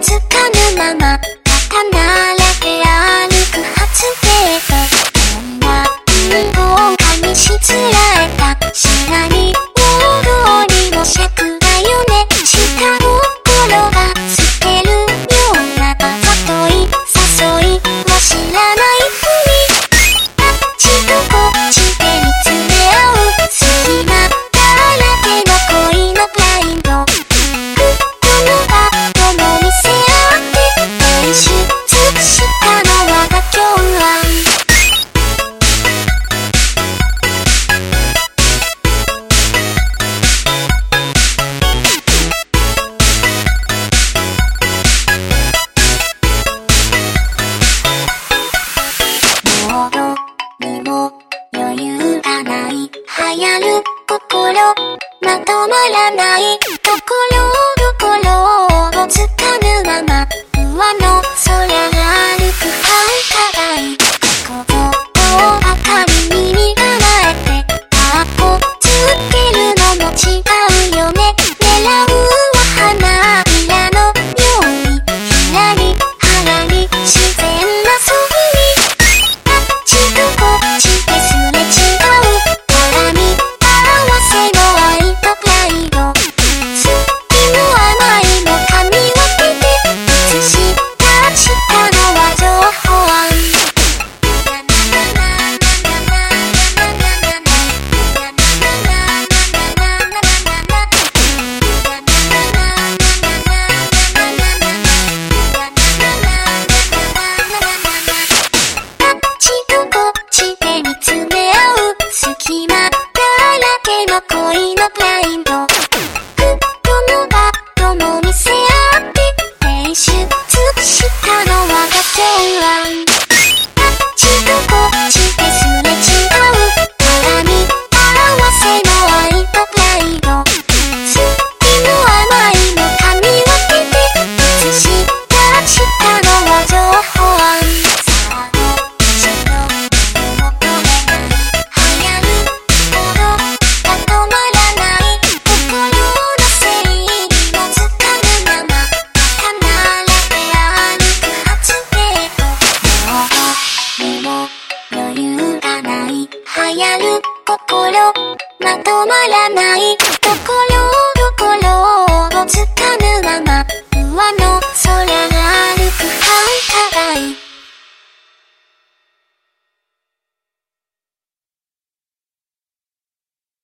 つかぬまま刀やる心。まとまらない。ところどころをつかむままやる心。まとまらないところ